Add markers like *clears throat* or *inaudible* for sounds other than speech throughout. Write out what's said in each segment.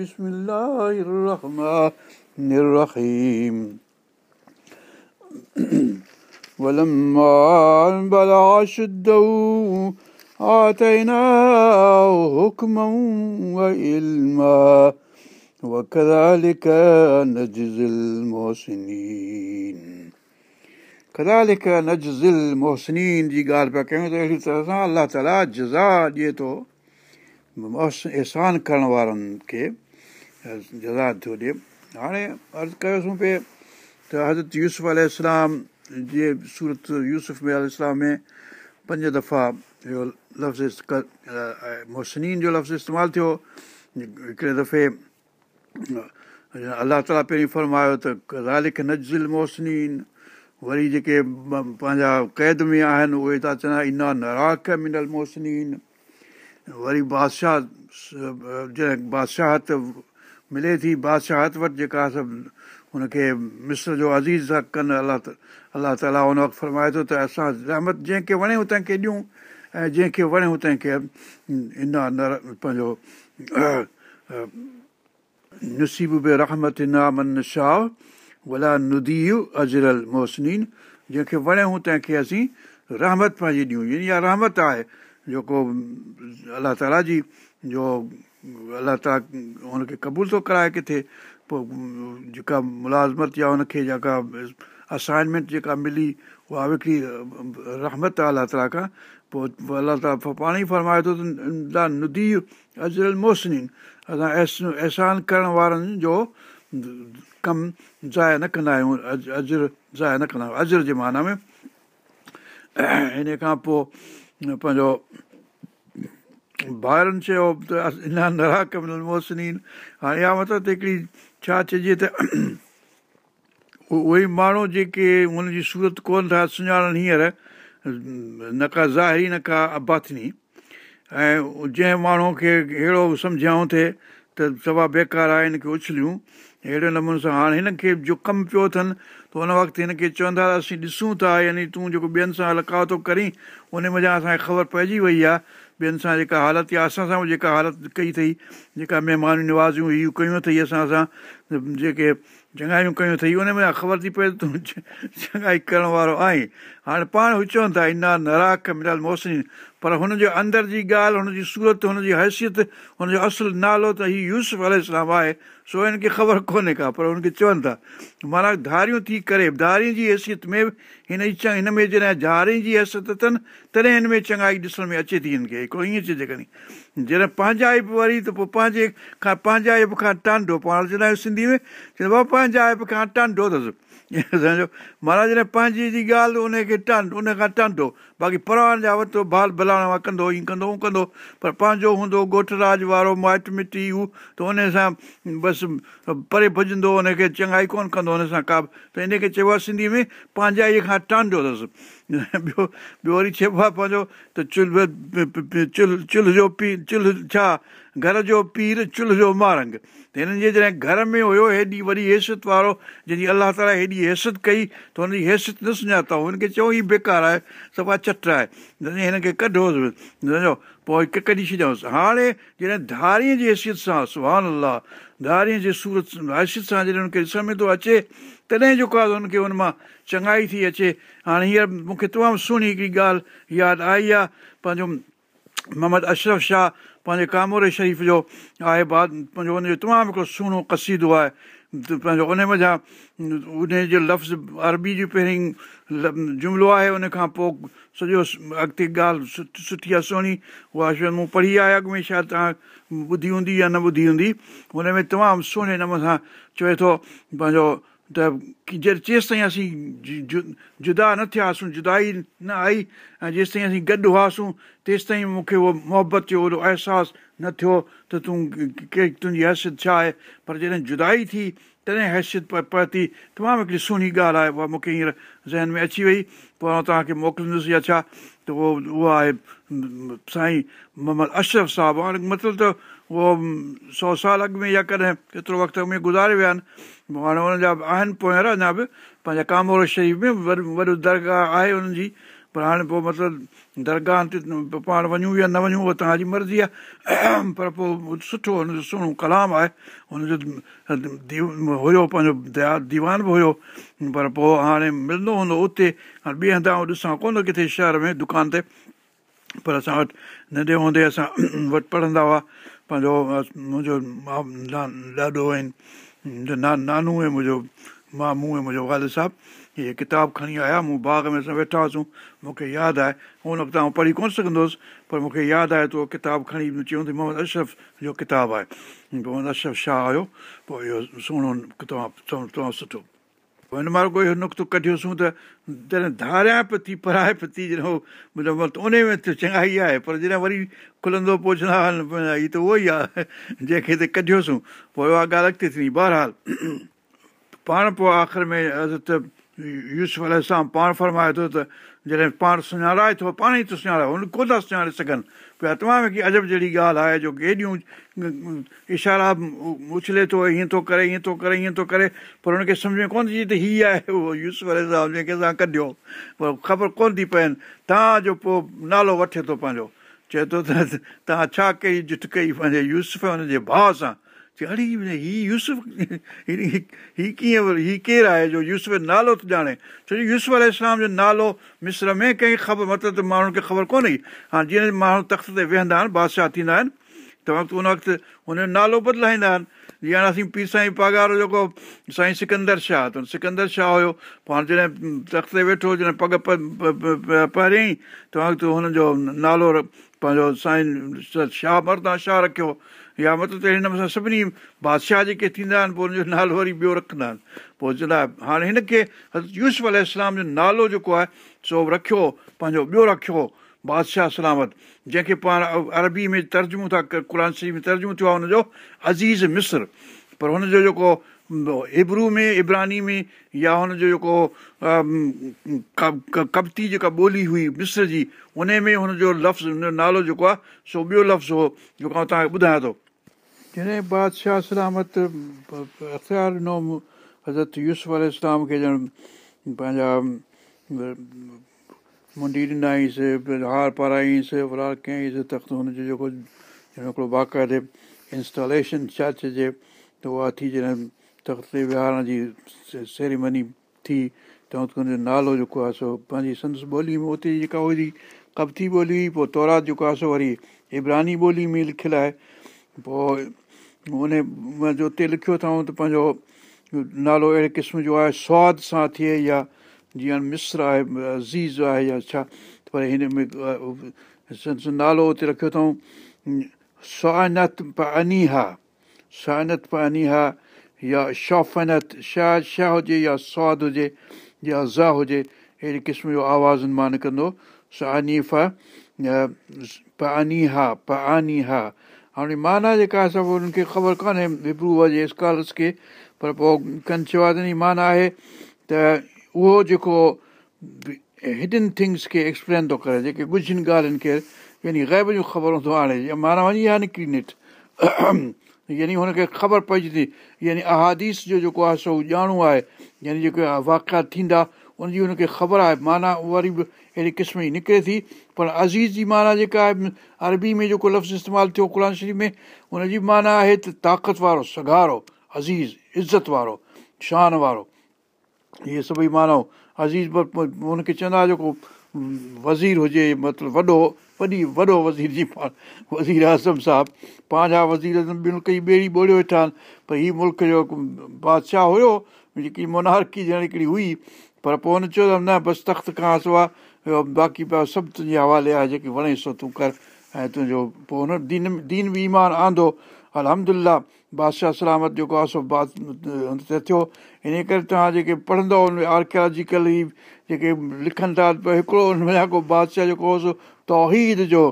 بسم الله الرحمن الرحيم *clears throat* ولما بلغ شده آتيناه حكما وعلما وكذلك نجزي المحسنين كذلك نجزي المحسنين जी ॻाल्हि पिया कयूं त अहिड़ी तरह सां अलाह ताला जज़ा ॾिए थो अहसान करण वारनि खे جزا ٿو ڏئي هاڻي عرض ڪيوسين پئي ته حضرت يوسف ال جي سورت يوسف ۾ پنج دفعا اهو لفظ محسن جو لفظ استعمال ٿيو. هڪڙي دفعي الله تالا پهرين فرمايو ته زالڪ نزل محسن وري جيڪي پنهنجا قيد ۾ آهن اهي ٿا چون انا نراڪ منل محسن وري بادشاهه جنهن بادشاهت ملي ٿي بادشاهت وٽ جيڪا سڀ هن کي مسر جو عزيز ٿا ڪن الله الله تالا هن وقت فرمائي ٿو ته اسان رحمت جنهن کي وڻيون تنهن کي ڏيون ۽ جنهن کي وڻيون تنهن کي انا نر پنهنجو نصيب به رحمت انا من شاهه ولا ندي اجرل محسن جنهن کي وڻيون تنهن کي اسين رحمت پنهنجي ڏيون. اها رحمت آهي جيڪو الله تالا جي جو الله تالا هن کي قبول ٿو ڪرائي ڪٿي پوءِ جيڪا ملازمت يا هن کي جيڪا اسائنمينٽ جيڪا ملي اها هڪڙي رحمت آهي الله تالا کان. پوءِ الله تالا پاڻ ئي فرمائي ٿو ته ندي اجرل محسن اسان احسان ڪرڻ وارن جو ڪم زايا نه ڪندا آهيون اجر زايا نه ڪندا آهيون. اجر جي معنيٰ ۾. *clears throat* ان کان پوءِ پنهنجو ٻارن چيو ته انا نرا ڪمل محسن هاڻي اها مطلب ته هڪڙي ڇا چئجي ته اهي ماڻهو جيڪي هن جي سورت ڪونه ٿا سڃاڻن هينئر نه ڪا ظاهري نه ڪا اباٿني ۽ جنهن ماڻهو کي اهڙو سمجهائون ٿئي ته سوا بيڪار آهي هن کي اڇليون اهڙي نموني سان هاڻي هن کي جو ڪم پيو اٿن ته هن وقت هن کي چوندا اسين ڏسون ٿا يعني تون جيڪو ٻين سان لڪاو ٿو ڪرين ان مزا اسان کي خبر پئجي وئي آهي ٻين سان جيڪا حالت يا اسان سان جيڪا حالت ڪئي اٿئي جيڪا مهمان نوازيون اهي ڪيون اٿئي اسان سان جيڪي چڱايون ڪيون اٿئي ان ۾ خبر ٿي پئي تون چڱائي ڪرڻ وارو آهين. هاڻي پاڻ هو چون ٿا انا نراڪ مليل موسمي پر هن جي اندر جي ڳالهه هن جي سورت هن جي حيثيت هن جو اصل نالو ته هيءُ يوز ال آهي. سو هن کي خبر ڪونهي ڪا پر هن کي چون ٿا معنيٰ ڌاريون ٿي ڪري ڌارين جي حيثيت ۾ هن جي هن ۾ جڏهن ڌارين جي حيثيت اٿن تڏهن هن ۾ چڱائي ڏسڻ ۾ اچي ٿي هن کي هڪڙو ائين چئجي کڻي جڏهن پنهنجائپ وري ته پوءِ پنهنجي کان پنهنجائپ کان ٽانڊو پاڻ چوندا آهيون سنڌي ۾ چوندو بابا پنهنجائپ کان ٽانڊو اٿس. *laughs* مهاراج جڏهن پنهنجي جي ڳالهه ان کي ٽانڊ ان کان ٽانڊو باقي پروان جا ورتو بال ڀلاڻا ڪندو هيئن ڪندو هو ڪندو پر پنهنجو هوندو ڳوٺ راج وارو مائٽ مٽي هو ته ان سان بس پري ڀڄندو هن کي چڱائي ڪونه ڪندو هن سان ڪا به ته ان کي چئبو آهي سنڌي ۾ پنهنجائيءَ کان ٽانڊو اٿس ٻيو ٻيو وري چئبو آهي پنهنجو ته چلهه چلهه چلهه جو پي چلهه ڇا گهر جو پير چلهه جو مارنگ ته هنن جي جڏهن گهر ۾ هيو هيڏي وڏي حيثيت وارو جنهن جي الله تالا هيڏي حيثيت ڪئي ته هن جي حيثيت نه سڃاتو هن کي ئي بيڪار آهي صفا چٽ آهي هن کي ڪڍوس پوءِ ڪڍي ڇڏيوس هاڻي جڏهن ڌاريءَ جي حيثيت سان سهان الله ڌاريءَ جي سورت حيثيت سان جڏهن هن کي ڏسڻ ۾ ٿو اچي تڏهن جيڪو آهي هن کي هن مان چڱائي ٿي اچي. هاڻي هينئر مون کي تمام سهڻي هڪڙي ڳالهه ياد آئي آهي. پنهنجو محمد اشرف شاهه پنهنجي ڪامور شريف جو آهي بعد پنهنجو هن جو تمام هڪڙو سهڻو ڪسيدو آهي پنهنجو ان مزا ان جو لفظ عربي جي پهرين جملو آهي ان کان پوءِ سڄو اڳتي ڳالهه سٺي آهي سهڻي. اها شايد مون پڙهي آهي اڳ ۾ شايد توهان ٻڌي هوندي يا نه ٻڌي هوندي. هن ۾ تمام سهڻي نموني سان چوي ٿو پنهنجو ته جي جيس تائين اسين جدا نه ٿياسين جدائي نه آئي ۽ جيس تائين اسين گڏ هئاسين تيس تائين مون کي اهو محبت جو وڏو احساس نه ٿيو ته تون ڪي تنهنجي حيثيت ڇا آهي پر جڏهن جدائي ٿي تڏهن حيثيت پئي تمام هڪڙي سهڻي ڳالهه آهي اها مون کي هينئر ذهن ۾ اچي وئي پوءِ آئون توهان کي موڪليندس يا ڇا ته اهو اها آهي سائين محمد اشرف صاحب مطلب ته اهو سؤ سال اڳ ۾ يا ڪڏهن ڪيترو وقت اڳ ۾ گذاري ويا آهن. هاڻي هن جا آهن پويان اڃا به پنهنجا ڪامور شريف ۾ وڏو وڏو درگاهه آهي هنن جي. پر هاڻي پوءِ مطلب درگاهه تي پاڻ وڃون يا نه وڃون اها توهان جي مرضي آهي. پر پوءِ سٺو هن جو سهڻو ڪلام آهي. هن جو هيو پنهنجو ديا ديوان به هيو. پر پوءِ هاڻي ملندو هوندو اتي ٻئي هنڌا ڏسان ڪونه ڪٿي شهر ۾ دڪان تي. پر اسان وٽ ننڍي هوندي اسان *clears throat* وٽ پڙهندا هئا پنهنجو منهنجو ڏاڏو آهن نانو ۽ منهنجو مامو ۽ منهنجو وال صاحب هيءَ ڪتاب کڻي آيا مون باغ ۾ اسان ويٺا هئاسين مون کي ياد آهي هن آئون پڙهي ڪونه سگهندو هئس پر مون کي ياد آهي ته اهو ڪتاب کڻي چيون محمد اشرف جو ڪتاب آهي محمد اشرف شاهه هيو پوءِ اهو سهڻو ڪتاب تمام سٺو هن مهل ڪوئي نقطو ڪڍيوسين ته جڏهن ڌاريان پيو ٿي پڙهائي پيو ٿي جڏهن منهنجو ان ۾ ته چڱائي آهي پر جڏهن وري کلندو پوءِ چوندا هيءَ ته اهو ئي آهي *laughs* جنهن کي ته ڪڍيوسين پوءِ اها ڳالهه اڳتي ٿي بهرحال *clears throat* پاڻ پوءِ آخر ۾ حضرت يوز الارم پاڻ فرمائي ٿو ته جڏهن پاڻ سڃاڻائي ٿو پاڻ ئي ٿو سڃاڻي هن ڪونه ٿا سڃاڻي سگهن پيا تمام هڪڙي عجب جهڙي ڳالهه آهي جو ڪه هيڏيون اشارا اڇلي ٿو هيئن ٿو ڪري هيئن ٿو ڪري هيئن ٿو ڪري پر هن کي سمجهه ۾ ڪونه ٿي ته هيءَ آهي اهو يوز جنهن کي اسان ڪڍيو. پر خبر ڪونه ٿي پون توهان جو پوءِ نالو وٺي ٿو پنهنجو. چئي ٿو ته توهان ڇا ڪئي جٺ ڪئي پنهنجي يوز هن جي ڀاءُ سان اڙي هيءَ يوسف هيءَ ڪيئن وري هيءَ ڪير آهي جو يوسف جو نالو ٿو ڄاڻي ڇو جو يوسف ال اسلام جو نالو مسر ۾ ڪنهن خبر مطلب ته ماڻهن کي خبر ڪونهي هاڻي جيئن ماڻهو تخت تي ويهندا آهن بادشاهه ٿيندا آهن ته وقت ان وقت هن جو نالو بدلائيندا آهن جيئن هاڻي اسين پيءُ سائين پگهار جيڪو سائين سڪندر شاهه ته سڪندر شاهه هيو پوءِ هاڻي جڏهن تخت تي ويٺو جڏهن پگ پهريئين ته وقت هن جو نالو پنهنجو سائين شاهه مردا شاهه رکيو يا مطلب ته هن سان سڀني بادشاهه جيڪي ٿيندا آهن پوءِ هن جو نالو وري ٻيو رکندا آهن. پوءِ چوندا هاڻي هن کي يوز اسلام جو نالو جيڪو آهي سو رکيو پنهنجو ٻيو رکيو بادشاهه سلامت جنهن کي پاڻ عربي ۾ ترجمو ٿا قر شريف ۾ ترجمو ٿيو آهي هن جو عزيز مسر. پر هن جو جيڪو ابرو ۾ ابراني ۾ يا هن جو جيڪو ڪبتي جيڪا ٻولي هئي مسر جي ان ۾ هن جو لفظ هن جو نالو جيڪو آهي سو ٻيو لفظ هو جيڪو آئون توهان کي ٻڌايان ٿو جڏهن بادشاهه سلامت اختيار ڏنو حضرت يوز اسلام کي ڄڻ پنهنجا منڊي ڏنائينس هار پارائينس ورار ڪيئينس تخت هن جو جيڪو هڪڙو باقائدي انسٽاليشن ڇا چئجي ته اها ٿي جڏهن تخت تي ويهارڻ جي سيريمني ٿي ته هن جو نالو جيڪو آهي سو پنهنجي سندس ٻولي ۾ اتي جيڪا هئي ڪبتي ٻولي هئي پوءِ تورات جيڪو آهي سو وري ابراني ٻولي ۾ لکيل آهي پوءِ ان جو اتي لکيو اٿئون ته پنهنجو نالو اهڙي قسم جو آهي سواد سان ٿئي يا جيئن مسر آهي عزيز آهي يا ڇا پر هن ۾ نالو اتي رکيو اٿئون سوانت پ انيها سوانت پ انيها يا شوفنت شاهه شاهه هجي يا سواد هجي يا جا هجي اهڙي قسم جو آواز مان نڪرندو سانيفا پ انيها پ انيها هاڻي معنيٰ جيڪا سڀ هنن کي خبر ڪانهي وپرو جي سڪالرس کي پر پوءِ ڪن ڪنچوادني معنيٰ آهي ته اهو جيڪو هڊن ٿنگس کي ايڪسپلين ٿو ڪري جيڪي ڳجهن ڳالهين کي يعني غيب جون خبرون ٿو آڻي معنيٰ وڃي آهي نڪري نٽ. *clears throat* يعني هن کي خبر پئجي ٿي يعني احاديث جو جيڪو آهي سو ڄاڻو آهي يعني جيڪي واڪيا ٿيندا ان جي هن کي خبر آهي معنيٰ وري به اهڙي قسم جي نڪري ٿي. پر عزيز جي معنيٰ جيڪا آهي عربي ۾ جيڪو لفظ استعمال ٿيو قر شريف ۾ هن جي معنيٰ آهي ته طاقت وارو سگارو عزيز عزت وارو شان وارو. اهي سڀئي معنيٰ عزيز هن کي چوندا جيڪو وزير هجي مطلب وڏو وڏي وڏو وزير جي پاڻ وزير اعظم صاحب. پنهنجا وزير ملڪ جي ٻيڙي ٻوڙيو ويٺا آهن. پر هيءُ ملڪ جو بادشاهه هيو جيڪي مونارڪي ڄڻ هڪڙي هئي. پر پوءِ هن چيو نه بس تخت کان سواءِ باقي پيا سڀ تنهنجي حوالي آهي جيڪي وڻي سو تون ڪر. ۽ تنهنجو پوءِ هن دين دين به ايمان آندو. الهمدلا بادشاهه سلامت جيڪو آهي سو تي ٿيو. ان ڪري توهان جيڪي پڙهندو ئي جيڪي لکن ٿا هڪڙو هن بادشاهه جيڪو هو توحيد جو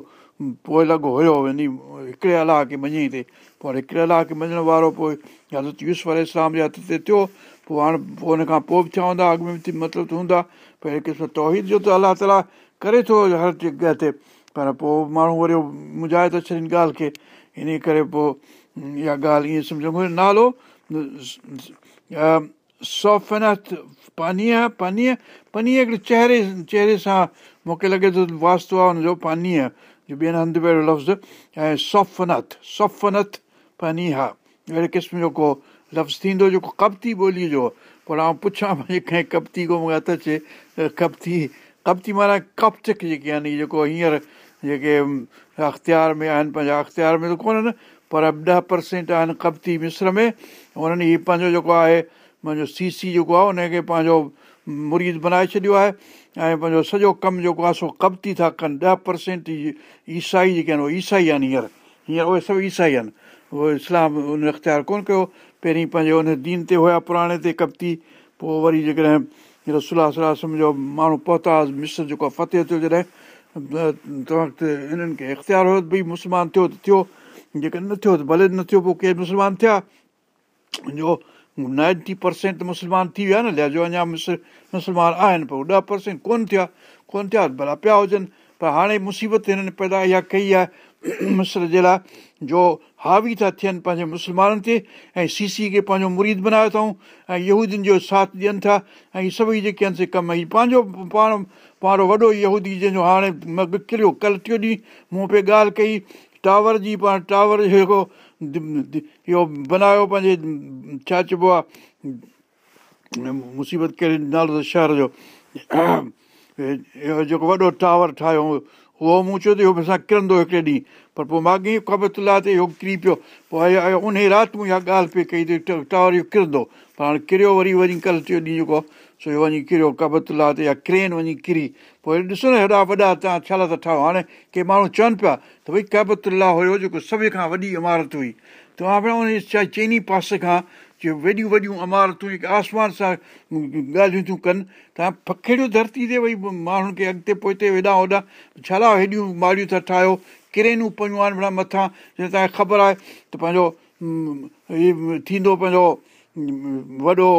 پوءِ لڳو هيو يعني هڪڙي الله کي مڃي تي. پوءِ هڪڙي الله کي مڃڻ وارو پوءِ حضرت يوز اسلام جي هٿ تي ٿيو. پوءِ هاڻي پوءِ هن کان پوءِ به ٿيا هوندا اڳ ۾ به مطلب هوندا پر هڪ قسم توحيد جو ته الله تالا ڪري ٿو هر جڳهه تي پر پوءِ ماڻهو وري مجائي ٿو ڇڏن ڳالهه کي. ان ڪري پوءِ اها ڳالهه ائين سمجهو. نالو سوفنت پانيءَ پانيءَ پنيءَ هڪڙي چهري چهري سان مون کي لڳي ٿو واستو آهي هن جو پانيءَ. جو ٻين هنڌ پهريون لفظ ۽ سوفنت سوفنت پاني اهڙي قسم جو ڪو لفظ ٿيندو جيڪو ڪپتي ٻوليءَ جو پر آئون پڇان پنهنجي ڪنهن ڪپتي ڪو مون کي هٿ اچي ڪپتي ڪپتي معنيٰ ڪپتڪ جيڪي آهن جيڪو هينئر جيڪي اختيار ۾ آهن پنهنجا اختيار ۾ ته ڪونهن پر ڏهه پرسينٽ آهن ڪپتي مسر ۾ انهن هيءُ پنهنجو جيڪو آهي منهنجو سي سي جيڪو آهي ان کي پنهنجو مريد بنائي ڇڏيو آهي ۽ پنهنجو سڄو ڪم جيڪو آهي سو ڪپتي ٿا ڪن ڏهه پرسينٽ عيسائي جيڪي آهن اهي عيسائي آهن هينئر هينئر اهي سڀ عيسائي آهن اهي اسلام ان اختيار ڪونه ڪيو پهرين پنهنجي هن دين تي هئا پراڻي تي ڪپتي پوءِ وري جيڪڏهن رسلا صلاح جو ماڻهو پهتا مسر جيڪو آهي فتح ٿيو جڏهن ته وقت هنن کي اختيار هيو ڀئي مسلمان ٿيو ته ٿيو جيڪر نه ٿيو ته ڀلي نه ٿيو پوءِ ڪير مسلمان ٿيا؟ جو نائنٽي پرسينٽ مسلمان ٿي ويا نه لهازو اڃا مسر مسلمان آهن پوءِ ڏهه پرسينٽ ڪونه ٿيا ڪونه ٿيا ڀلا پيا هجن پر هاڻي مصيبت هنن پيدا اها ڪئي آهي *clears throat* مسر جي لاءِ جو هاوي ٿا ٿين پنهنجي مسلمانن تي ۽ سي سي کي پنهنجو مريد بنايو اٿئون ۽ يهودين جو ساٿ ڏين ٿا ۽ سڀئي جيڪي آهن سي ڪم هيءُ پنهنجو پاڻ پاڻ وڏو يهودي جنهن جو هاڻي ڪريو ڪلهه ٽيون ڏينهن مون پي ڳالهه ڪئي ٽاور جي پاڻ ٽاور جيڪو اهو بنايو پنهنجي ڇا چئبو آهي مصيبت ڪهڙي نالو شهر جو *clears throat* جيڪو وڏو ٽاور ٺاهيو اهو مون چيو ته اهو اسان ڪرندو هڪڙي ڏينهن. پر پوءِ ماڳي خبر تي اهو ڪري پيو پوءِ ان رات مون اها ڳالهه پئي ڪئي ته ٽاور اهو ڪرندو. پر هاڻي ڪريو وري وري ڪلهه ٽيون ڏينهن جيڪو سو اهو وڃي ڪريو ڪبتلا تي يا ڪرين وڃي ڪري. پوءِ ڏسو نه هيڏا وڏا توهان ڇا ٿا ٺاهيو؟ هاڻي ڪي ماڻهو چون پيا ته ڀئي ڪبتلا هيو جيڪو سڀ کان وڏي عمارت هئي. توهان پيا ان چئني پاسي کان جو وڏيون وڏيون عمارتون جيڪي آسمان سان ڳالهيون ٿيون ڪن توهان پکيڙيو ڌرتي تي ڀئي ماڻهن کي اڳتي پوئتي هيڏان هوڏان هيڏيون ماڙيون ٿا ٺاهيو ڪرينون پيون آهن مٿان جيئن توهان کي خبر آهي ته پنهنجو هيءُ ٿيندو پنهنجو وڏو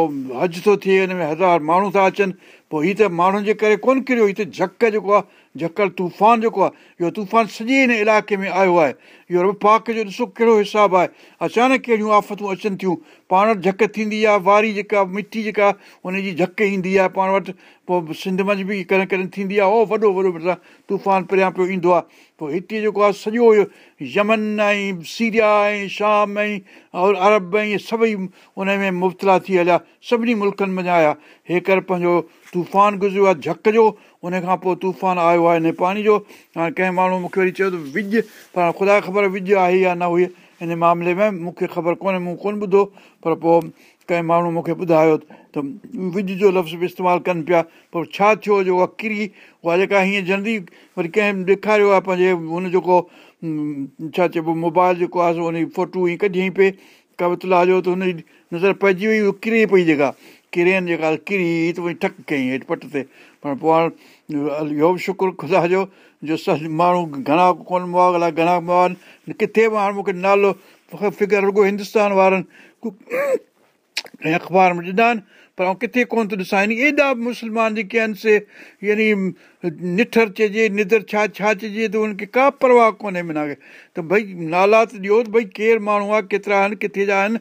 هج ٿو ٿئي هن ۾ هزار ماڻهو ٿا اچن پوءِ هيءَ ته ماڻهن جي ڪري ڪونه ڪريو هيءَ ته جهڪ جيڪو آهي جهڪڙ طوفان جيڪو آهي اهو طوفان سڄي هن علائقي ۾ آيو آهي اهو رب پاڪ جو ڏسو ڪهڙو حساب آهي اچانڪ ڪهڙيون آفتون اچن ٿيون پاڻ وٽ جهڪ ٿيندي آهي واري جيڪا مٽي جيڪا هن جي جهڪ ايندي آهي پاڻ وٽ پوءِ سنڌ منجهه به ڪڏهن ڪڏهن ٿيندي آهي اهو وڏو وڏو مطلب طوفان پريان پيو ايندو آهي پوءِ هتي جيڪو آهي سڄو اهو يمن ۽ سيريا ۽ شام ۽ اور ارب ۽ سڀئي ان ۾ مبتلا ٿي هليا سڀني ملڪن ۾ آيا هي ڪر پنهنجو طوفان گذريو آهي جهڪ جو ان کان پوءِ طوفان آيو آهي هن پاڻي جو. هاڻي ڪنهن ماڻهو مون کي وري چيو ته وجهه پر خدا خبر وجهه آهي يا نه هئي هن معاملي ۾ مون کي خبر ڪونهي مون ڪونه ٻڌو. پر پوءِ ڪنهن ماڻهو مون کي ٻڌايو ته وجهه جو لفظ به استعمال ڪن پيا. پوءِ ڇا ٿيو جو اها ڪري اها جيڪا هيئن جلدي وري ڪنهن ڏيکاريو آهي پنهنجي هن جيڪو ڇا چئبو موبائل جيڪو آهي هن جي فوٽو هيئن ڪڍيئين پئي. ڪبتلا جو ته هن جي نظر پئجي وئي اها ڪري پئي جيڪا ڪرين جيڪا ڪري ته وري ٺڪ ڪيئين هيٺ پٽ تي پر پوءِ هاڻي اهو به شڪر خدا جو جو س ماڻهو گهڻا ڪونه مئا الائي گهڻا مئا ڪٿي به هاڻي مون کي نالو فگر رڳو هندستان وارن اخبار ۾ ڏنا آهن پر آئون ڪٿي ڪونه ٿو ڏسان يعني ايڏا مسلمان جيڪي آهن سي يعني نٺر چئجي ندر ڇا ڇا چئجي ته هن کي ڪا پرواهه ڪونهي معنيٰ ته ڀئي نالا ته ڏيو ڀئي ڪير ماڻهو آهي ڪيترا آهن ڪٿي جا آهن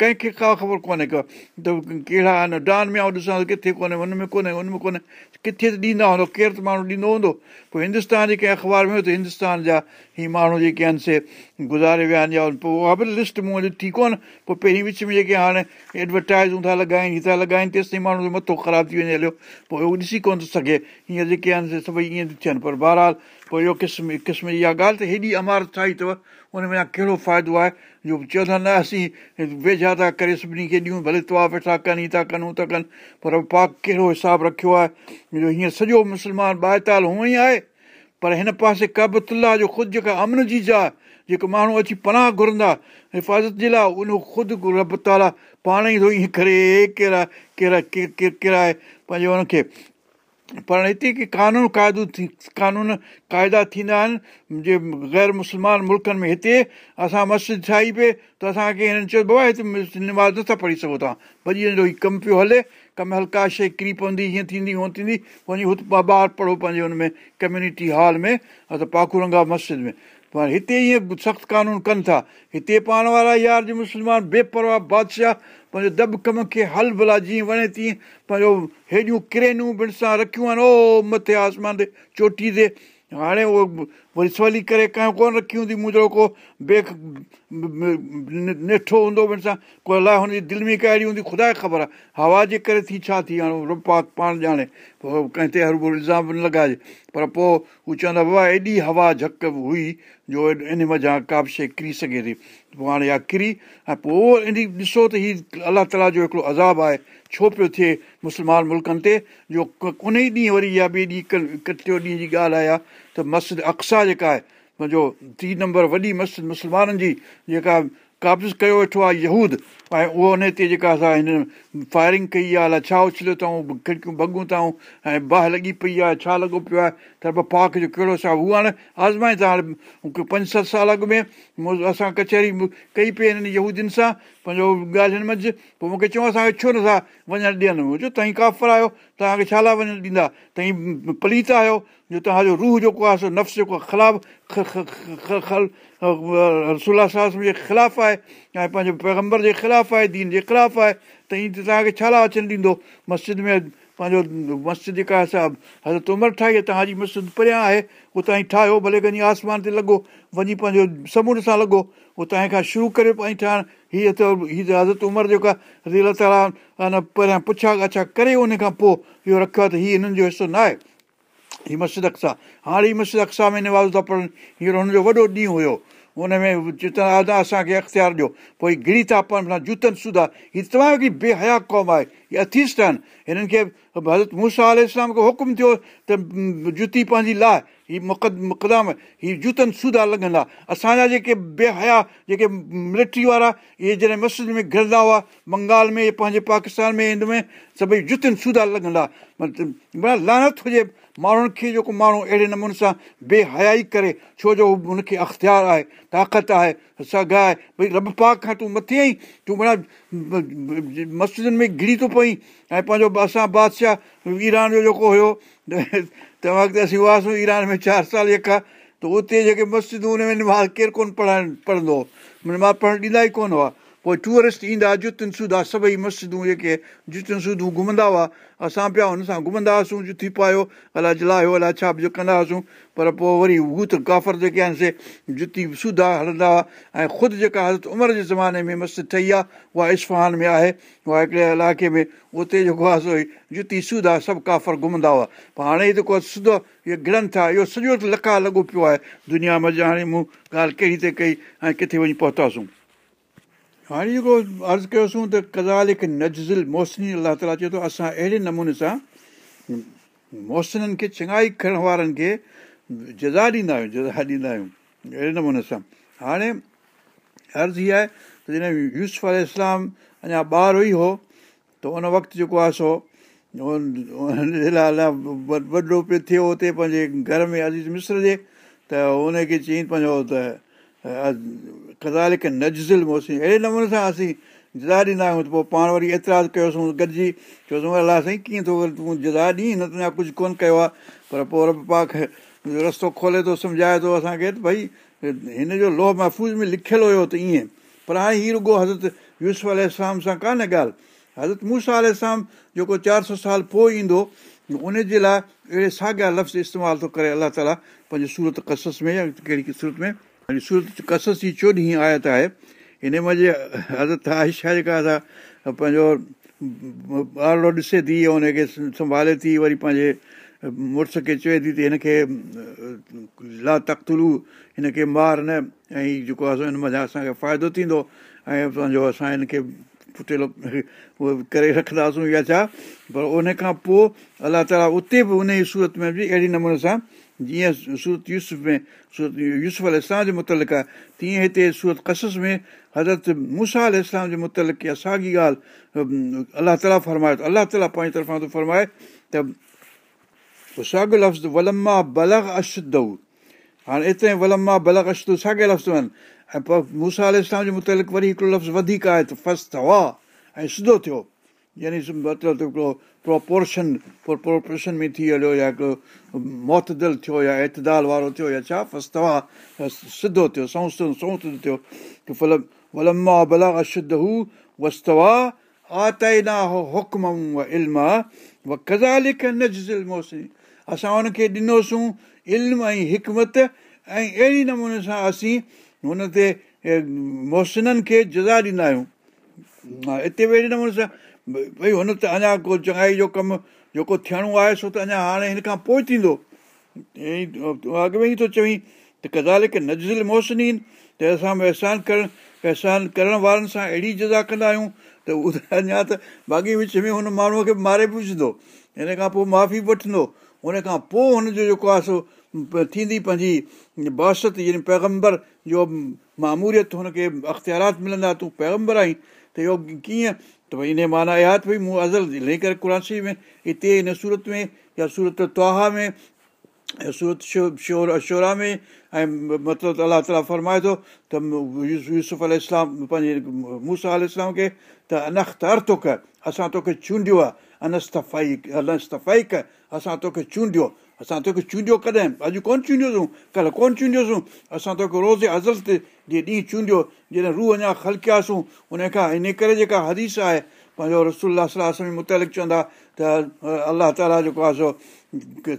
ڪنهن کي ڪا خبر ڪونهي ڪا ته ڪهڙا آهن ڊان ۾ آئون ڏسان ڪٿي ڪونهي هن ۾ ڪونهي هن ۾ ڪونهي ڪٿي ته ڏيندا هوندو ڪير ته ماڻهو ڏيندو هوندو پوءِ هندستان جي ڪنهن اخبار ۾ ته هندستان جا هي ماڻهو جيڪي آهن سي گذاري ويا آهن يا پوءِ اها به لسٽ مون ڏٺي ڪونه پوءِ پهرين وچ ۾ جيڪي هاڻي ايڊورٽائزون ٿا لڳائين هيءَ ٿا لڳائين تيس تائين ماڻهو جو مٿو خراب ٿي وڃي هليو پوءِ اهو ڏسي ڪونه ٿو سگهي هيئن جيڪي آهن سڀئي ائين ٿي ٿين پر بهرحال پوءِ اهو قسم قسم اها ڳالهه ته هيڏي عمارت ٺاهي اٿو هن ۾ ڪهڙو فائدو آهي جو چوندا نه اسين ويجها ٿا ڪري سڀني کي ڏيون ڀلي توا ويٺا ڪن ٿا ڪن هو ٿا ڪن پر پاڪ ڪهڙو حساب رکيو آهي جو هيئن سڄو مسلمان باهتال هونئن ئي آهي پر هن پاسي ڪبتلا جو خود جيڪا امن جي جاءِ جيڪو ماڻهو اچي پناهه گهرندا حفاظت جي لاءِ ان خود رب تالا پاڻ ئي ائين ڪري ڪهڙا ڪهڙا ڪرائي پنهنجي هن کي پر هتي ڪه قانون قاعدو ٿي قانون قاعدا ٿيندا آهن جي غير مسلمان ملڪن ۾ هتي اسان مسجد ٺاهي پئي ته اسان کي هنن چيو بابا هتي نماز نٿا پڙهي سگهو توهان. ڀڄي هيءُ ڪم پيو هلي ڪم هلڪا شيءِ ڪري پوندي هيئن ٿيندي هونئن ٿيندي وڃي هتي ٻار پڙهو پنهنجي هن ۾ ڪميونٽي هال ۾ ته پاکورنگا مسجد ۾. پر هتي ائين سخت قانون ڪن ٿا. هتي پاڻ وارا يار جو مسلمان بيپرواهه بادشاهه پنهنجو دٻ ڪم کي هل ڀلا جيئن وڻي تيئن پنهنجو هيڏيون ڪرينون ڀڻ سان رکيون آهن او مٿي آسمان تي چوٽي تي. هاڻي اهو وري سولي ڪري ڪنهن ڪونه رکي هوندي مون جهڙو ڪو بيک نيٺو هوندو ٻن سان ڪو الائي هن جي دل ۾ ڪا اهڙي هوندي خدا کي خبر آهي هوا جي ڪري ٿي ڇا ٿي هاڻي پا پاڻ ڄاڻي پوءِ ڪنهن تي هر الزام به نه لڳائجي پر پوءِ هو چوندا بابا ايڏي هوا جهڪ هئي جو ان مزا ڪا به شيءِ ڪري سگهي ٿي پوءِ هاڻي اها ڪري ۽ پوءِ ان ڏسو ته هيءُ الله تالا جو هڪڙو عذاب آهي ڇو پيو ٿئي مسلمان ملڪن تي جو ان ئي ڏينهن وري اها ٻئي ڏينهن ٽيون ڏينهن جي ڳالهه آهي ته مسجد اڪسا جيڪا آهي منهنجو ٽي نمبر وڏي مسجد مسلمانن جي جيڪا ڪابز ڪيو ويٺو آهي يهود ۽ اهو ان تي جيڪا اسان هن فائرنگ ڪئي آهي الائي ڇا اڇليو اٿئون کڙڪيون ڀڳون اٿئون ۽ باهه لڳي پئي آهي ڇا لڳو پيو آهي ته پاڪ جو ڪهڙو ڇا هاڻي آزمائي ٿا هاڻي پنج ست سال اڳ ۾ اسان ڪچهري ڪئي پئي هنن يهودين سان پنهنجو ڳالهين منجهه پوءِ مون کي چئون اسان کي ڇو نٿا وڃڻ ڏين چيو توهان ڪافر آهيو توهان کي ڇا لاءِ وڃڻ ڏيندا توهان پليت آهيو جو توهان جو روهه جيڪو آهي سو نفس جيڪو خلاف رسولا ساهس جي خلاف آهي ۽ پنهنجي پيگمبر جي خلاف آهي دين جي خلاف آهي ته هيئن ته توهان کي ڇا لاءِ اچڻ ڏيندو مسجد ۾ پنهنجو مسجد جيڪا اسان حضرت عمر ٺاهي آهي توهان جي مسجد پريان آهي اتان ئي ٺاهيو ڀلي ڪڏهن آسمان تي لڳو وڃي پنهنجو سمنڊ سان لڳو اتان کان شروع ڪري پنهنجي ٺاهڻ هيءَ ته هيءَ ته حضرت عمر جيڪا الا تالا ان پريان پڇا اڇا ڪري ان کان پوءِ اهو رکيو آهي ته هيءَ هنن جو حصو نه آهي هيءَ مسجد اڪسا هاڻي هيءَ مسجد اڪسا ۾ نواز ٿا پڙهن هينئر هن جو وڏو ڏينهن هيو هن ۾ اسان کي اختيار ڏيو پوءِ گري ٿا پون جوتن سڌا هيءَ توهان جي بيهيا قوم آهي. هيءَ اٿيسٽ آهن. هنن کي حضرت موسيٰ آل اسلام کي حڪم ٿيو ته جتي پنهنجي لاءِ هيءَ مقد مقدام هيءَ جوتن سودا لڳندا. اسان جا جيڪي بيهيا جيڪي ملٽري وارا اهي جڏهن مسجد ۾ گهرندا هئا بنگال ۾ پنهنجي پاڪستان ۾ هن ۾ سڀئي جتن سودا لڳندا. لعنت هجي ماڻهن کي جيڪو ماڻهو اهڙي نموني سان بيهيائي ڪري ڇو جو هن کي اختيار آهي طاقت آهي سگهه پاڪ کان تون مٿي آئي تون معنيٰ مسجدن ۾ گهري ٿو پئي ۽ پنهنجو اسان بادشاهه ايران جو جيڪو هيو ته وقت اسين هئاسين ايران ۾ چار سال جيڪا ته اتي جيڪي مسجدون هن ۾ نماز ڪير ڪونه پڙهائڻ پڙهندو هو. نماز پڙهڻ ڏيندا ئي ڪونه هئا پوءِ ٽوئرسٽ ايندا جتين سودا سڀئي مسجدون جيڪي جتين سودون گهمندا هئا. اسان پيا هن سان گهمندا هئاسين جتي پايو الائي جلايو الائي ڇا به ڪندا هئاسين. پر پوءِ وري هو ته ڪافر جيڪي آهن سي جتي سودا هلندا هئا. ۽ خود جيڪا حضرت عمر جي زماني ۾ مسجد ٺهي آهي اها اسفهان ۾ آهي. اها هڪڙي علائقي ۾ اتي جيڪو آهي سو جتي سودا سڀ ڪافر گهمندا هئا. پر هاڻي جيڪو سڌو اهو گرنٿ آهي اهو سڄو لڪا لڳو پيو آهي. دنيا ۾ هاڻي مون ڳالهه ڪهڙي تي ڪئي ۽ ڪٿي وڃي پهتاسين هاڻي جيڪو عرض ڪيوسين ته ڪزال هڪ نزل موسني الله تالا چئي ٿو اسان اهڙي نموني سان موسنن کي چڱائي ڪرڻ وارن کي جزا ڏيندا آهيون جزا ڏيندا آهيون اهڙي نموني سان. هاڻي عرض اها آهي ته جڏهن يوز ال اسلام اڃا ٻار هئي هو ته ان وقت جيڪو آهي سو وڏو پيو ٿيو هتي پنهنجي گهر ۾ عزيز مسر جي ته هن کي چيئين پنهنجو ته ڪزال موسي اهڙي نموني سان اسين جزا ڏيندا آهيون ته پوءِ پاڻ وري اعتراض ڪيوسين گڏجي چيوسين الله سائين ڪيئن ٿو تون جزا ڏينهن نه ته اڃا ڪجهه ڪونه ڪيو آهي پر پوءِ رب پاڪ رستو کولي ٿو سمجهائي ٿو اسان کي ته ڀئي هن جو لوهه محفوظ ۾ لکيل هيو ته ائين پر هاڻي هيءُ رڳو حضرت يوز ال سان ڪانهي ڳالهه حضرت موسيٰ ال جيڪو چار سؤ سال پوءِ ايندو ان جي لاءِ اهڙي ساڳيا لفظ استعمال ٿو ڪري الله تالا پنهنجي سورت ڪسس ۾ يا ڪهڙي سورت ۾ سورت ڪسس جي چوڏهين آيت آهي هن مزي حضرت آيشا جيڪا اسان پنهنجو ٻارو ڏسي ٿي هن کي سنڀالي ٿي وري پنهنجي مڙس کي چئي ٿي ته هن کي لا تختلو هن کي مار نه ۽ جيڪو آهي هن مزا اسان کي فائدو ٿيندو ۽ پنهنجو اسان هن کي اهو ڪري رکنداسين يا ڇا پر ان کان پوءِ الله تالا اتي به ان جي سورت ۾ به اهڙي نموني سان جيئن سورت يوسف ۾ سورت يوسف ال اسلام جي مطلق آهي تيئن هتي سورت ڪسس ۾ حضرت موسيٰ ال اسلام جي مطلق اها ساڳي ڳالهه الله تالا فرمائي ٿو الله تالا پنهنجي طرفان ٿو فرمائي ته ساڳيو لفظ ولما بلگ اشدئو هاڻي ايتري ولما بلگ اشدو ساڳيا لفظ آهن ۽ پوءِ موسيٰ ال اسلام جي مطلق وري هڪڙو لفظ وڌيڪ آهي ته فست هوا ۽ سڌو ٿيو يعني مطلب هڪڙو پروپورشن پروپورشن ۾ ٿي هليو يا هڪڙو موتدل ٿيو يا ايتدال وارو ٿيو يا ڇا سڌو ٿيو اسان هن کي ڏنوسين علم ۽ حڪمت ۽ اهڙي نموني سان اسين هن تي موهسنن کي جزا ڏيندا آهيون هتي به اهڙي نموني سان ڀئي هن ته اڃا ڪو چڱائي جو ڪم جيڪو ٿيڻو آهي سو ته اڃا هاڻي هن کان پوءِ ٿيندو اڳ ۾ ئي ٿو چوئين ته ڪزالي کي نزل موهسني ته اسان احسان ڪرڻ احسان ڪرڻ وارن سان اهڙي جزا ڪندا آهيون ته اهو اڃا ته باقي وچ ۾ هن ماڻهوءَ کي ماري به وجهندو هن کان پوءِ معافي وٺندو هن کان پوءِ هن جو جيڪو آهي سو ٿيندي پنهنجي باست يعني پيگمبر جو ماموريت هن کي اختيارات ملندا تون پيگمبر آهين ته اهو ڪيئن ته ڀئي ان معنيٰ ته ڀئي مون ازل لهي ڪري قراشي ۾ هتي هن سورت ۾ يا سورت تواها ۾۽ سورت شور شورا ۾۽ مطلب الله تالا فرمائي ٿو ته يوسف ال پنهنجي موسيٰ ال اسلام کي ته انختار ٿو ڪر اسان توکي چونڊيو آهي انستفائي انستفائي ڪر اسان توکي چونڊيو اسان توکي چونڊيو ڪڏهن اڄ ڪونه چونڊيوسين ڪلهه ڪونه چونڊيوسين اسان توکي روزي ازل تي جيئن ڏينهن چونڊيو جڏهن روهه اڃا خلڪياسين ان کان ان ڪري جيڪا حديث آهي پنهنجو رسولا صلاح متالق چوندا ته الله تالا جيڪو آهي سو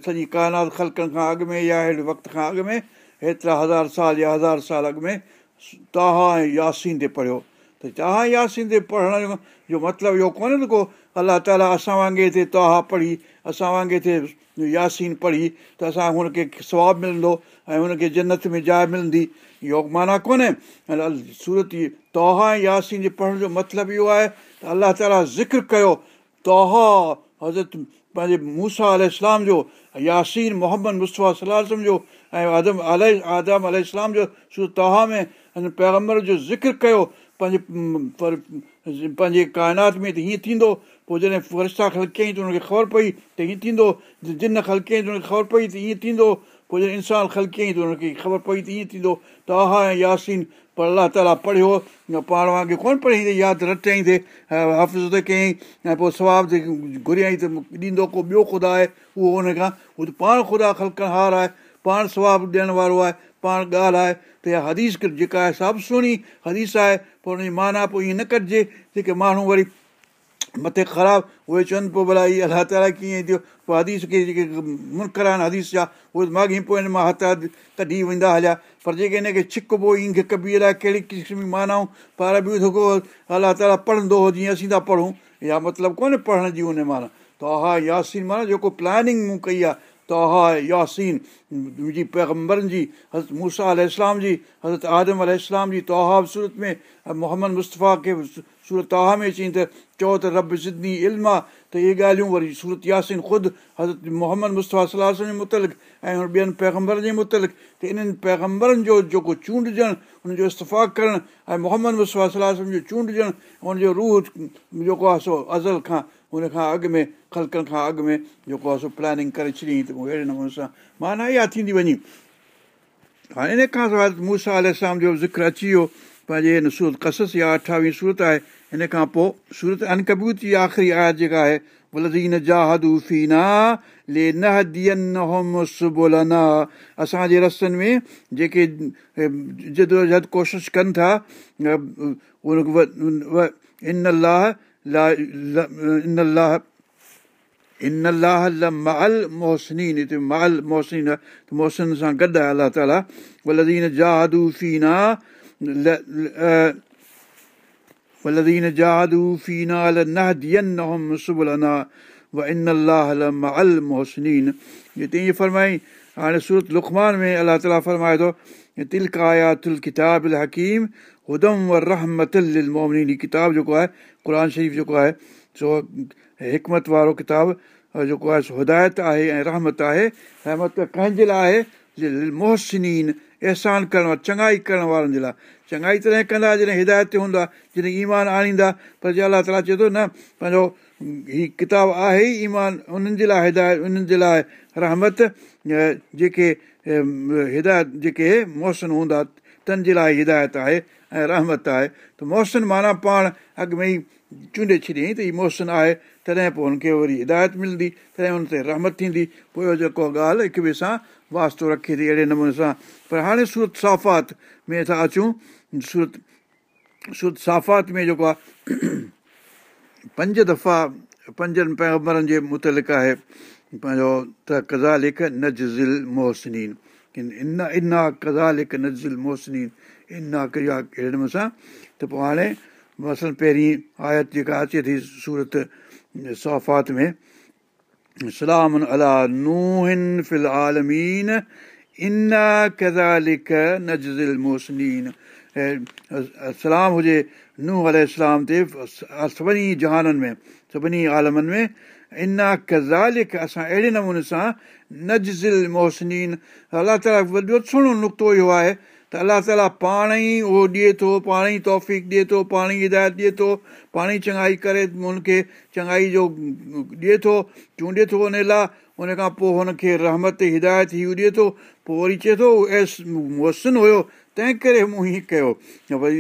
سڄي ڪائنات خلڪن کان اڳ ۾ يا اهڙي وقت کان اڳ ۾ هيترا هزار سال يا هزار سال اڳ ۾ توهان ۽ ياسين تي پڙهيو ته ياسين تي پڙهڻ جو مطلب اهو ڪونهي ڪو الله تالا اسان وانگر هتي توهان پڙهي اسان وانگر هتي ياسين پڙهي ته اسان هن کي سواب ملندو ۽ هن کي جنت ۾ جاءِ ملندي. اهو معنيٰ ڪونهي. سورت توهان ياسين جي پڙهڻ جو مطلب اهو آهي ته الله تالا ذڪر ڪيو توهان حضرت پنهنجي موسيٰ ال اسلام جو ياسين محمد صلاح جو ۽ آدم ال آدم ال اسلام جو توهان ۾ پيگمبر جو ذڪر ڪيو پنهنجي پنهنجي ڪائنات ۾ ته هيئن ٿيندو پوءِ جڏهن فرشتا خلڪيئين ته هن کي خبر پئي ته هيئن ٿيندو جن خلڪيئين ته هن کي خبر پئي ته ائين ٿيندو پوءِ جڏهن انسان خلڪيئين ته هن کي خبر پئي ته ائين ٿيندو ته ها ۽ ياسين پر الله تالا پڙهيو پاڻ وانگر ڪونه ته ياد ٿئي حافظ ته ڪيئين ۽ پوءِ ثواب تي گهريئين ته ڏيندو ڪو ٻيو خدا آهي اهو هن کان اهو ته پاڻ خدا خلڪهار آهي پاڻ ثواب ڏيڻ وارو آهي پاڻ ڳالهه آهي ته اها حديث جيڪا آهي صاف سهڻي حديث آهي پوءِ هن جي معنيٰ پوءِ ائين نه ڪٽجي. جيڪي ماڻهو وري مٿي خراب اهي چون پوءِ ڀلا هيءَ الله تالا ڪيئن ٿيو پوءِ حديث کي جيڪي منڪر آهن حديث جا اهي ماڳي پوءِ هن مان هٿ ڪڍي ويندا هليا پر جيڪي هن کي ڇڪبو اينگ ڪبي الائي ڪهڙي قسم جي مانائون پر دفعو الله تالا پڙهندو هو جيئن اسين ٿا پڙهون اها مطلب ڪونهي پڙهڻ جي هن معنيٰ. ته ها ياسين معنيٰ جيڪو پلاننگ مون ڪئي آهي توهان ياسين منهنجي پيگمبرن جي حضرت موسيٰ ال اسلام جي حضرت آدم ال اسلام جي توهان سورت ۾ محمد مصطفيٰ کي سورت توهان ۾ چئي ته چئو ته رب زدني علم آهي ته اهي ڳالهيون وري سورت ياسين خود حضرت محمد مصطفيٰ صلاح جي مطلق ۽ ٻين پيگمبرن جي مطلق ته انهن پيگمبرن جو جيڪو چونڊجڻ هن جو استفا ڪرڻ ۽ محمد مصطفيٰ صلاح جو چونڊجڻ هن جو روهه جيڪو آهي سو ازل کان هن کان اڳ ۾ خلڪن کان اڳ ۾ جيڪو آهي سو پلاننگ ڪري ڇڏيئين ته اهڙي نموني سان معنيٰ اها ٿيندي وڃي هاڻي ان کان سواءِ موسيٰ اسلام جو ذڪر اچي ويو پنهنجي هن سورت ڪسس يا اٺاويهه سورت آهي هن کان پوءِ سورت انڪبوت جي آخري آيت جيڪا آهي ولدين جاهدوفينا لي نه اسان جي رستن ۾ جيڪي جدوجهد ڪوشش ڪن ٿا ان لاهه ان لاهه ان لاهه مهل محسن هتي مهل محسن محسن سان گڏ آهي الله تالا. ولدين جاهدوفينا هاڻي سورت لڪمان ۾ الله تالا فرمائي ٿو تلڪ آياتل ڪتاب حڪيم هدم و رحمت مومن ڪتاب جيڪو آهي قر شريف جيڪو آهي سو حڪمت وارو ڪتاب جيڪو آهي سو هدايت آهي ۽ رحمت آهي رحمت ڪنهن جي لاءِ محسن احسان ڪرڻ وارا چڱائي ڪرڻ وارن جي لاءِ چڱائي تڏهن ڪندا جڏهن هدايت تي هوندا جڏهن ايمان آڻيندا پر جي الله تالا چئي ٿو نه پنهنجو هيءَ ڪتاب آهي ئي ايمان انهن جي لاءِ هدايت انهن جي لاءِ رحمت جيڪي هدايت جيڪي محسن هوندا تن جي لاءِ هدايت آهي ۽ رحمت آهي ته موسن معنيٰ پاڻ اڳ ۾ ئي چونڊي ڇڏيئين ته هيءُ موسن آهي تڏهن پوءِ هن کي وري هدايت ملندي تڏهن هن تي رحمت ٿيندي. پوءِ جيڪو ڳالهه هڪ ٻئي سان واستو رکي ٿي اهڙي نموني سان. پر هاڻي سورت سافات ۾ ٿا اچون سورت سورت سافات ۾ جيڪو آهي *clears throat* پنج دفعا پنجن پيگمبرن جي مطلق آهي پنهنجو ته ڪزا لک نزل انا انا ڪزا لک نزل محسن انا ڪيا اهڙي نموني سان. ته پوءِ هاڻي مسئل پهرين آيت جيڪا اچي ٿي سورت صفات ۾ سلام الا ننهن فل آلمين انا ڪزا لک نزل محسن سلام هجي ننهن ال تي سڀني جهانن ۾ سڀني عالمن ۾ انا ڪزالڪ اسان اهڙي نموني سان نزل محسن الله تالا وڏو سهڻو نقطو اهو آهي ته الله تالا پاڻ ئي اهو ڏئي ٿو پاڻ ئي توف ڏئي ٿو پاڻ ئي هدايت ڏئي ٿو پاڻ ئي چڱائي ڪري هن کي چڱائي جو ڏئي ٿو چونڊي ٿو هن لاءِ هن کان پوءِ هن کي رحمت هدايت هيءَ ڏئي ٿو پوءِ وري چئي ٿو ايس محسن هيو تنهن ڪري مون هيئن ڪيو. ڀئي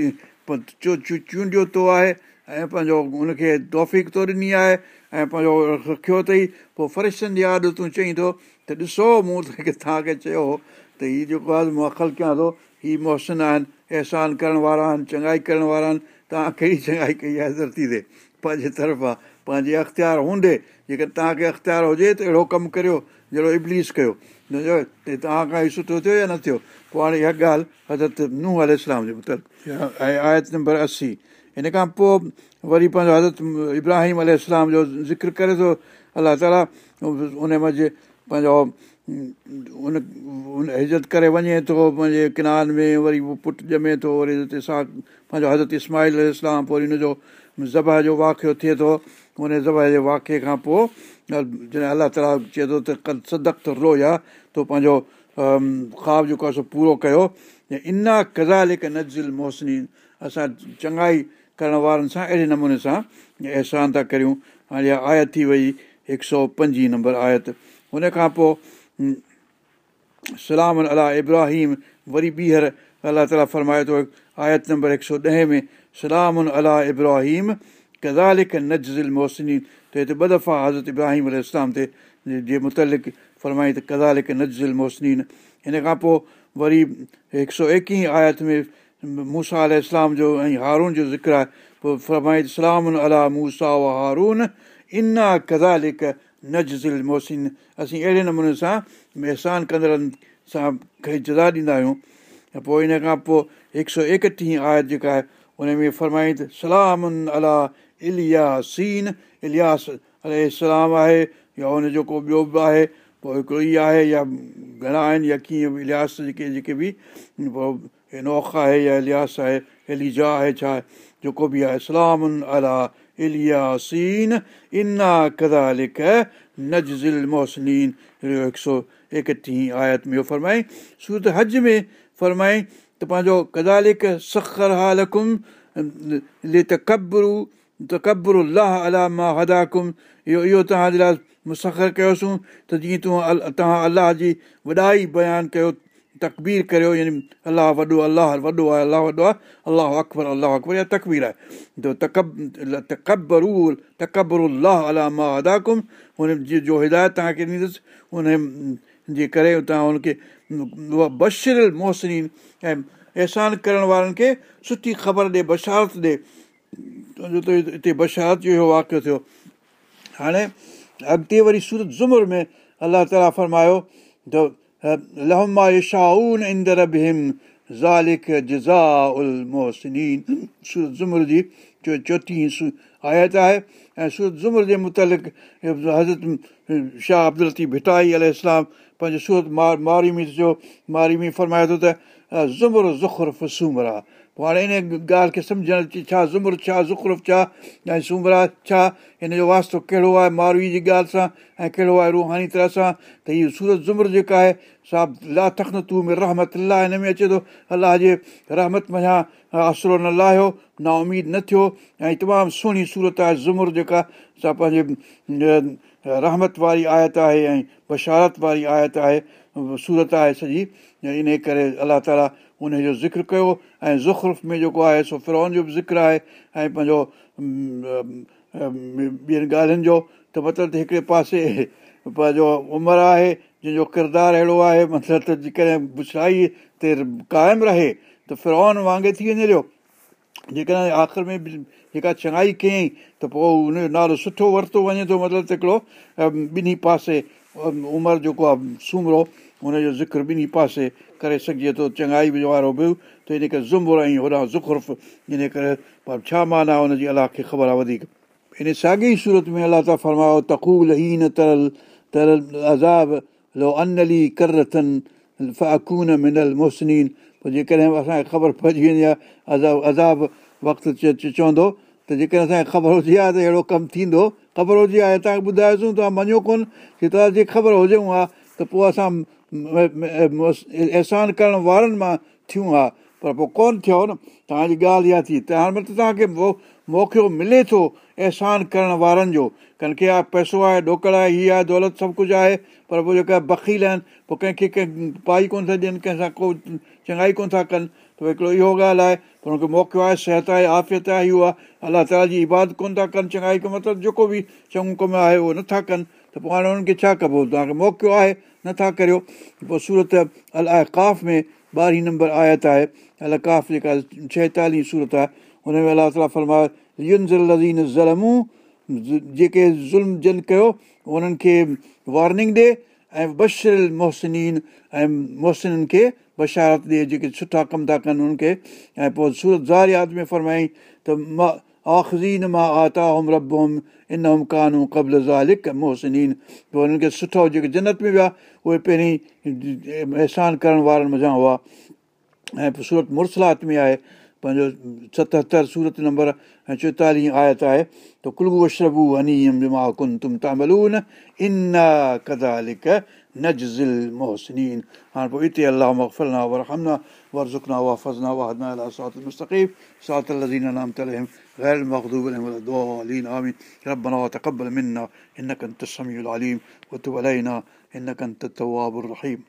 چونڊيو ٿو آهي ۽ پنهنجو هن کي توف ٿو ڏني آهي ۽ پنهنجو رکيو اٿئي پوءِ جي آڏ تون چئين ٿو ته ڏسو مون توهان کي چيو ته هيءَ جيڪو آهي مان اکل ڪيان ٿو هيءَ محسن آهن احسان ڪرڻ وارا آهن چڱائي ڪرڻ وارا آهن توهان ڪهڙي چڱائي ڪئي آهي ڌرتي تي. پنهنجي طرفان پنهنجي اختيار هوندي جيڪر توهان کي اختيار هجي ته اهڙو ڪم ڪريو جهڙو ابليس ڪيو. توهان کان ئي سٺو ٿيو يا نه ٿيو؟ پوءِ هاڻي اها ڳالهه حضرت ننهن ال اسلام جي مت ۽ آيت نمبر اسي. هن کان پوءِ وري پنهنجو حضرت ابراهيم ال جو ذڪر ڪري ٿو الله تالا ان پنهنجو ان ان عزت ڪري وڃي ٿو پنهنجي ڪنار ۾ وري اهو پٽ ڄمي ٿو وري سا پنهنجو حضرت اسماهيل اسلام پوءِ وري هن جو ذبح جو واقعو ٿئي ٿو ان ذبح جي واقع کان پوءِ جڏهن الله تالا چئي ٿو ته سدڪ ته رو يا تو پنهنجو خواب جيڪو آهي سو پورو ڪيو انا ڪزالڪ نزل محسن اسان چڱائي ڪرڻ وارن سان اهڙي نموني سان احسان ٿا ڪريون. هاڻي اها آيت ٿي وئي هڪ سؤ پنجين نمبر آيت. هن کان پوءِ سلام الا ابراهيم وري ٻيهر الله تالا فرمائي ٿو آيت نمبر هڪ سؤ ڏهه ۾ سلام الا ابراهيم ڪزالڪ نزل محسن ته هتي ٻه دفعا حضرت ابراهيم ال تي جي مطلق فرمائي ته ڪزالڪ نزل محسن هن کان پوءِ وري هڪ سؤ ايڪويهه آيت ۾ موسيٰ ال جو ۽ هارون جو ذڪر آهي پوءِ فرمائي سلام الا موسيٰ و هارون انا ڪزالڪ نزل محسن. اسين اهڙي نموني سان احسان ڪندڙن سان جزا ڏيندا آهيون. ۽ پوءِ ان کان پوءِ هڪ سؤ ايڪٽيهه آيت جيڪا آهي ان ۾ فرمائي ته سلام الا الياسين. الياس ال اسلام آهي يا هن جو ڪو ٻيو به آهي پوءِ هڪڙو ئي آهي يا گهڻا آهن يا ڪيئن الياس جيڪي جيڪي به پوءِ نوک آهي يا الياس آهي ايلجا آهي ڇا جيڪو به آهي. اسلام الا الياسين انا ڪدا لک نزل محسن هڪ سؤ ايڪٽيهه آيت ۾ اهو فرمائي سورت هج ۾ فرمائي ته پنهنجو ڪدالڪ سکر هالڪم لي تڪبرو تڪبر لاهه الا مان هداڪم اهو اهو توهان جي لاءِ مسکر ڪيوسين ته جيئن تون توهان الله جي وڏائي بيان ڪيو تڪبير ڪريو يعني الله وڏو الله وڏو آهي الله وڏو آهي الله اڪبر الله اڪبر يا تڪبير آهي ته تڪب تڪبرو تڪبر لاهه الله مان اداڪم هن جي جو هدايت توهان کي ڏيندس هن جي ڪري توهان هن کي اها بشر محسن ۽ احسان ڪرڻ وارن کي سٺي خبر ڏي بشارت ڏي هتي بشارت جو اهو واقعو ٿيو هاڻي اڳتي وري سورت زمر ۾ الله تالا فرمايو ته لهما شاهون اندر بهم زالڪ جزا ال محسن سورت زمر جي چو چوٿين آيت آهي ۽ سورت زمر جي متالق حضرت شاهه عبدل لتي ڀٽائي ال اسلام پنهنجو سورت مار ماريمي جو ماريمي فرمائي ٿو ته زمر زخر فسومر آهي پوءِ هاڻي ان ڳالهه کي سمجهڻ اچي ڇا زمر ڇا زخرف ڇا ۽ سومرا ڇا هن جو واستو ڪهڙو آهي ماروي جي ڳالهه سان ۽ ڪهڙو آهي روحاني طرح سان ته هيءَ سورت زمر جيڪا آهي سا لا تخن تون ۾ رحمت الله هن ۾ اچي ٿو الله جي رحمت مڃان آسرو نه لاهيو نا اميد نه ٿيو ۽ تمام سهڻي سورت آهي زمر جيڪا سا پنهنجي رحمت واري آيت آهي ۽ بشارت واري آيت آهي سورت آهي سڄي ان ڪري الله تالا ان جو ذڪر ڪيو ۽ زخرف ۾ جيڪو آهي سو فرون جو به ذڪر آهي ۽ پنهنجو ٻين ڳالهين جو ته مطلب ته هڪڙي پاسي پنهنجو عمر آهي جنهن جو ڪردار اهڙو آهي مطلب ته جيڪڏهن بڇائي تي قائم رهي ته فرون وانگر ٿي وڃي جيڪڏهن آخر ۾ جيڪا چڱائي ڪيئين ته پوءِ هن جو نالو سٺو ورتو وڃي ٿو مطلب ته هڪڙو ٻنهي پاسي عمر جيڪو آهي سومرو هن جو ذڪر ٻنهي پاسي ڪري سگهجي ٿو. چڱائي وارو به. ته ان ڪري زمبر ۽ هوڏان زخرف. ان ڪري پر ڇا معنيٰ هن جي الله کي خبر آهي وڌيڪ. ان ساڳي سورت ۾ الله تالا فرمايو تڪول هي نه ترل ترل عذاب لو انلي ڪرٿن فاڪون منل موهسنين. پوءِ جيڪڏهن اسان کي خبر پئجي ويندي آهي عذاب عذاب وقت چوندو ته جيڪڏهن اسان کي خبر هجي ها ته اهڙو ڪم ٿيندو. خبر هجي ها توهان کي ٻڌايوسين توهان مڃو ڪونه ڪه توهان کي خبر هجئون ها ته پوءِ اسان احسان ڪرڻ وارن مان ٿيون ها پر پوءِ ڪونه ٿيو نه؟ توهان جي ڳالهه اها ٿي. ته هاڻي مطلب توهان کي موقعو ملي ٿو احسان ڪرڻ وارن جو. ڪنهن کي آهي پئسو آهي ڏوڪڙ آهي هيءَ آهي دولت سڀ ڪجهه آهي پر پوءِ جيڪا بکيل آهن پوءِ ڪنهن کي ڪنهن پائي ڪونه ٿا ڏين ڪنهن سان ڪو چڱائي ڪونه ٿا ڪن. ته هڪڙو اهو ڳالهه آهي پر هن کي موقعو آهي صحت آهي آفيت آهي اهو آهي. الله تالا جي عبادت ڪونه ٿا ڪن چڱائي مطلب جيڪو به چڱو ڪم آهي اهو نٿا ڪن. ته پوءِ هاڻي هنن کي ڇا ڪبو؟ توهان کي موقعو آهي نٿا ڪريو. پوءِ سورت ال ڪاف ۾ ٻارهين نمبر آيت آهي. ال ڪاف جيڪا ڇهتاليهه سورت آهي. هن ۾ الله تالا فرمايو زلمون جيڪي ظلم جن ڪيو انهن کي وارننگ ڏئي ۽ بشر محسن ۽ موهسنن کي بشارت ڏئي جيڪي سٺا ڪم ٿا ڪن انهن کي. ۽ پوءِ سورت زاريات ۾ فرمائي ته مان آخزين مان آتا هم رب هم ان هم ڪانو ڪبل زالڪ موهسنين پوءِ هنن کي سٺو جيڪي جنت ۾ ويا اهي پهرين احسان ڪرڻ وارن مزا هئا ۽ پوءِ سورت مرسلات ۾ آهي پنهنجو ستهتر سورت نمبر ۽ چوئيتاليهه آيت آهي ته ڪلبوش موهسني هاڻي پوءِ اتي الاهر ساتينا نام غير المغضوب عليهم ولا الضالين. آمين. ربنا وتقبل منا إنك أنت السميع العليم وتب علينا إنك أنت التواب الرحيم.